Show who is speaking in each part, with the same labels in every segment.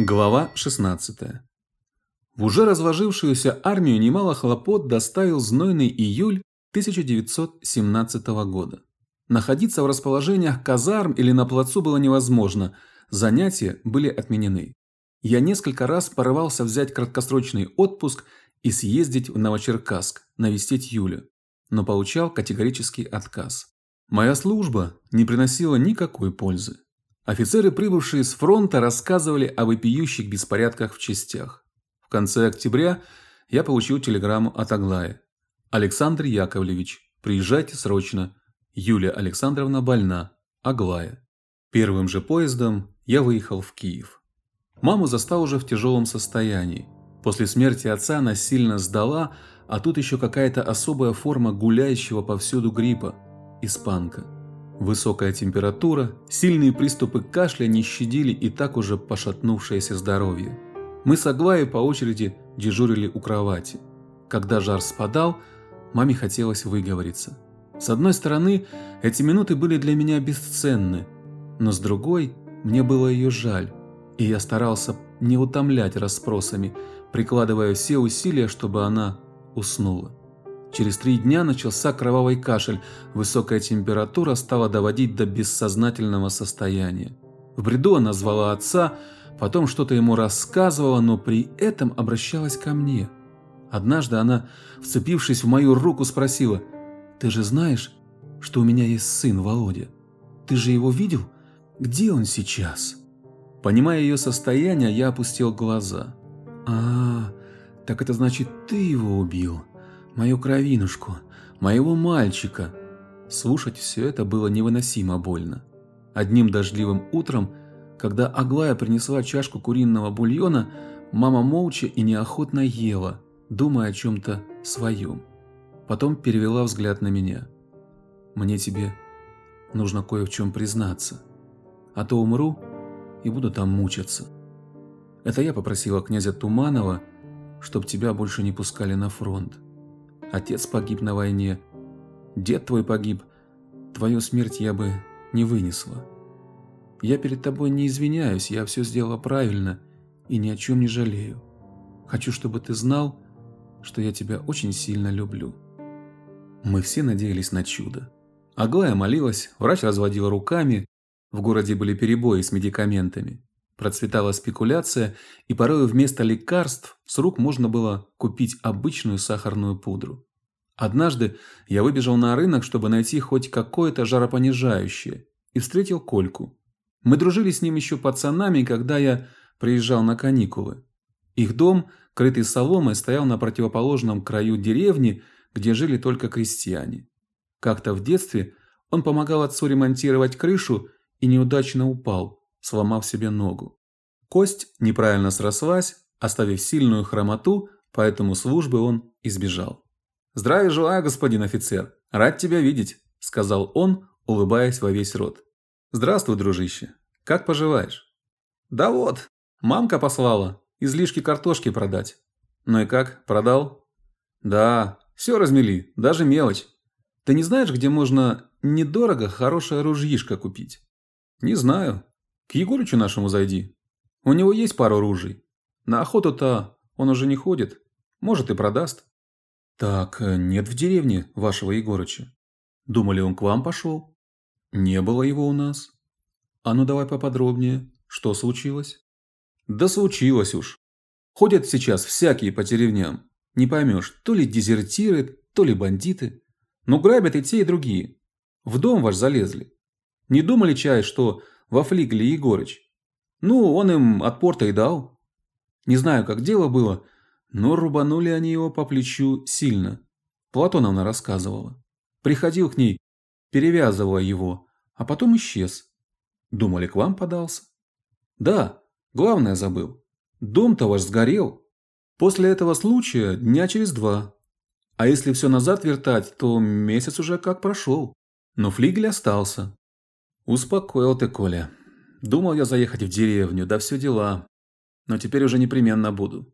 Speaker 1: Глава 16. В уже разложившуюся армию немало хлопот доставил знойный июль 1917 года. Находиться в расположениях казарм или на плацу было невозможно, занятия были отменены. Я несколько раз порывался взять краткосрочный отпуск и съездить в Новочеркасск навестить Юлю, но получал категорический отказ. Моя служба не приносила никакой пользы. Офицеры, прибывшие с фронта, рассказывали о вопиющих беспорядках в частях. В конце октября я получил телеграмму от Аглая. Александр Яковлевич, приезжайте срочно. Юлия Александровна больна. Аглая. Первым же поездом я выехал в Киев. Маму застал уже в тяжелом состоянии. После смерти отца она сильно сдала, а тут еще какая-то особая форма гуляющего повсюду гриппа испанка. Высокая температура, сильные приступы кашля не щадили и так уже пошатнувшееся здоровье. Мы с Аглаей по очереди дежурили у кровати. Когда жар спадал, маме хотелось выговориться. С одной стороны, эти минуты были для меня бесценны, но с другой, мне было ее жаль, и я старался не утомлять расспросами, прикладывая все усилия, чтобы она уснула. Через три дня начался кровавый кашель, высокая температура стала доводить до бессознательного состояния. В бреду она звала отца, потом что-то ему рассказывала, но при этом обращалась ко мне. Однажды она, вцепившись в мою руку, спросила, «Ты же знаешь, что у меня есть сын Володя? Ты же его видел? Где он сейчас?» Понимая ее состояние, я опустил глаза. «А, так это значит, ты его убил?» Мою кровинушку, моего мальчика. Слушать все это было невыносимо больно. Одним дождливым утром, когда Аглая принесла чашку куриного бульона, мама молча и неохотно ела, думая о чем-то своем. Потом перевела взгляд на меня. «Мне тебе нужно кое в чем признаться, а то умру и буду там мучаться». Это я попросила князя Туманова, чтоб тебя больше не пускали на фронт. Отец погиб на войне. Дед твой погиб. Твою смерть я бы не вынесла. Я перед тобой не извиняюсь, я все сделала правильно и ни о чем не жалею. Хочу, чтобы ты знал, что я тебя очень сильно люблю. Мы все надеялись на чудо. Аглая молилась, врач разводил руками, в городе были перебои с медикаментами. Процветала спекуляция, и порой вместо лекарств с рук можно было купить обычную сахарную пудру. Однажды я выбежал на рынок, чтобы найти хоть какое-то жаропонижающее, и встретил Кольку. Мы дружили с ним еще пацанами, когда я приезжал на каникулы. Их дом, крытый соломой, стоял на противоположном краю деревни, где жили только крестьяне. Как-то в детстве он помогал отцу ремонтировать крышу и неудачно упал сломав себе ногу. Кость неправильно срослась, оставив сильную хромоту, поэтому службы он избежал. «Здравия желаю, господин офицер! Рад тебя видеть!» – сказал он, улыбаясь во весь рот. «Здравствуй, дружище! Как поживаешь?» «Да вот, мамка послала излишки картошки продать». «Ну и как, продал?» «Да, все размели, даже мелочь. Ты не знаешь, где можно недорого хорошее ружьишко купить?» «Не знаю. К Егорычу нашему зайди. У него есть пару ружей. На охоту-то он уже не ходит. Может и продаст. Так, э, нет в деревне вашего Егорыча. Думали, он к вам пошел? Не было его у нас. А ну давай поподробнее. Что случилось? Да случилось уж. Ходят сейчас всякие по деревням. Не поймешь, то ли дезертиры, то ли бандиты. Но грабят и те, и другие. В дом ваш залезли. Не думали, чай, что во флигле Егорыч. Ну, он им от порта и дал. Не знаю, как дело было, но рубанули они его по плечу сильно. Платоновна рассказывала. Приходил к ней, перевязывая его, а потом исчез. Думали, к вам подался? Да, главное забыл. Дом-то ваш сгорел. После этого случая дня через два. А если все назад вертать, то месяц уже как прошел. Но флигель остался. Успокоил ты, Коля. Думал я заехать в деревню, да все дела. Но теперь уже непременно буду.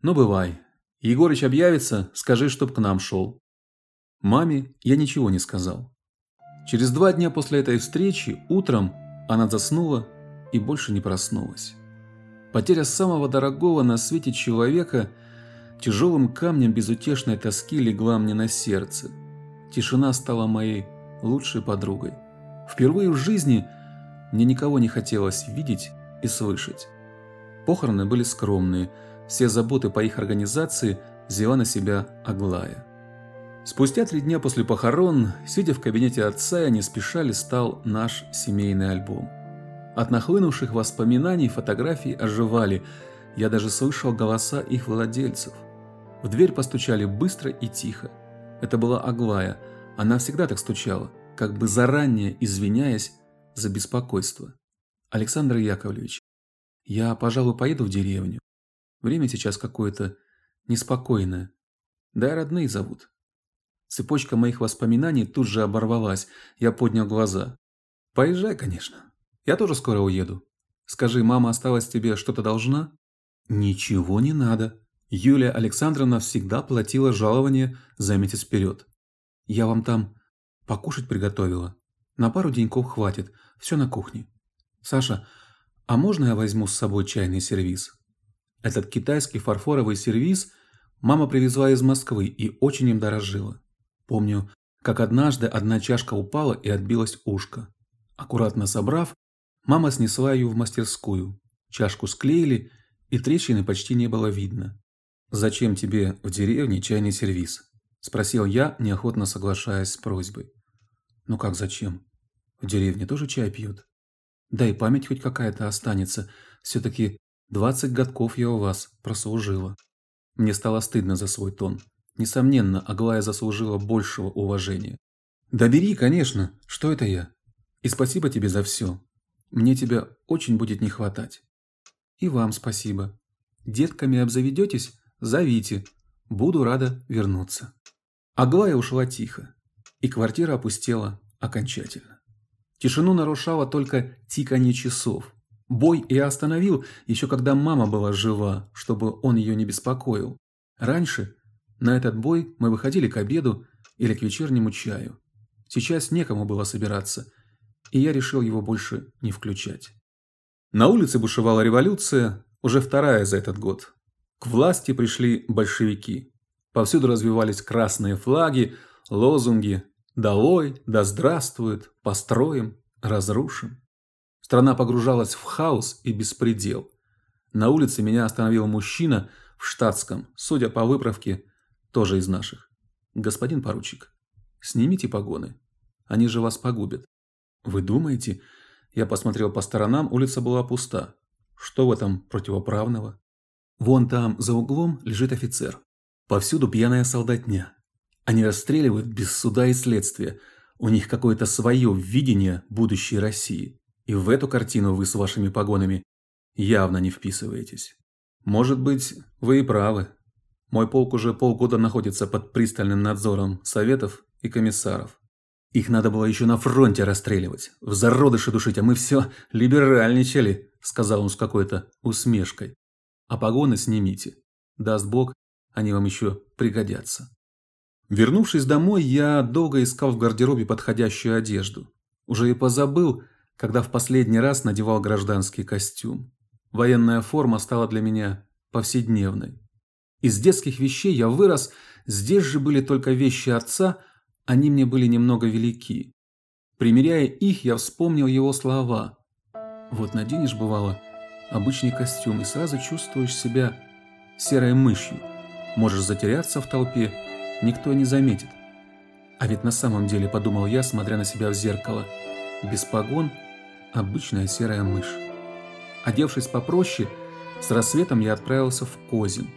Speaker 1: Ну, бывай. Егорыч объявится, скажи, чтоб к нам шел. Маме я ничего не сказал. Через два дня после этой встречи, утром, она заснула и больше не проснулась. Потеря самого дорогого на свете человека тяжелым камнем безутешной тоски легла мне на сердце. Тишина стала моей лучшей подругой. Впервые в жизни мне никого не хотелось видеть и слышать. Похороны были скромные, все заботы по их организации взяла на себя Аглая. Спустя три дня после похорон, сидя в кабинете отца, я не спеша листал наш семейный альбом. От нахлынувших воспоминаний фотографии оживали, я даже слышал голоса их владельцев. В дверь постучали быстро и тихо. Это была Аглая, она всегда так стучала, как бы заранее извиняясь за беспокойство. Александр Яковлевич, я, пожалуй, поеду в деревню. Время сейчас какое-то неспокойное. Да и родные зовут. Цепочка моих воспоминаний тут же оборвалась. Я поднял глаза. Поезжай, конечно. Я тоже скоро уеду. Скажи, мама осталась тебе что-то должна? Ничего не надо. Юлия Александровна всегда платила жалование за месяц вперед. Я вам там покушать приготовила. На пару деньков хватит. Все на кухне. Саша, а можно я возьму с собой чайный сервиз? Этот китайский фарфоровый сервиз мама привезла из Москвы и очень им дорожила. Помню, как однажды одна чашка упала и отбилось ушко. Аккуратно собрав, мама снесла ее в мастерскую. Чашку склеили, и трещины почти не было видно. «Зачем тебе в деревне чайный сервиз?» – спросил я, неохотно соглашаясь с просьбой. «Ну как зачем? В деревне тоже чай пьют. Да и память хоть какая-то останется. Все-таки двадцать годков я у вас прослужила». Мне стало стыдно за свой тон. Несомненно, Аглая заслужила большего уважения. «Да бери, конечно. Что это я? И спасибо тебе за все. Мне тебя очень будет не хватать». «И вам спасибо. Детками обзаведетесь? Зовите. Буду рада вернуться». Аглая ушла тихо, и квартира опустела окончательно. Тишину нарушало только тиканье часов. Бой я остановил, еще когда мама была жива, чтобы он ее не беспокоил. Раньше на этот бой мы выходили к обеду или к вечернему чаю. Сейчас некому было собираться, и я решил его больше не включать. На улице бушевала революция, уже вторая за этот год. К власти пришли большевики. Повсюду развивались красные флаги, лозунги «Долой», «Да здравствует», «Построим», «Разрушим». Страна погружалась в хаос и беспредел. На улице меня остановил мужчина в штатском, судя по выправке, тоже из наших. Господин поручик, снимите погоны. Они же вас погубят. Вы думаете? Я посмотрел по сторонам, улица была пуста. Что в этом противоправного? Вон там, за углом, лежит офицер. Повсюду пьяная солдатня. Они расстреливают без суда и следствия. У них какое-то свое видение будущей России. И в эту картину вы с вашими погонами явно не вписываетесь. Может быть, вы и правы. Мой полк уже полгода находится под пристальным надзором советов и комиссаров. Их надо было еще на фронте расстреливать, в зародыше душить, а мы все либеральничали, сказал он с какой-то усмешкой. А погоны снимите. Даст Бог, они вам еще пригодятся. Вернувшись домой, я долго искал в гардеробе подходящую одежду. Уже и позабыл, когда в последний раз надевал гражданский костюм. Военная форма стала для меня повседневной. Из детских вещей я вырос, здесь же были только вещи отца, они мне были немного велики. Примеряя их, я вспомнил его слова. Вот наденешь, бывало, обычный костюм и сразу чувствуешь себя серой мышью. Можешь затеряться в толпе, никто не заметит. А ведь на самом деле, подумал я, смотря на себя в зеркало, без погон обычная серая мышь. Одевшись попроще, с рассветом я отправился в Козин.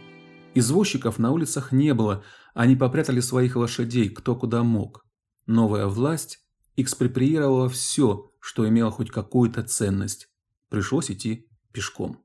Speaker 1: Извозчиков на улицах не было, они попрятали своих лошадей кто куда мог. Новая власть экспроприировала все, что имело хоть какую-то ценность. Пришлось идти пешком.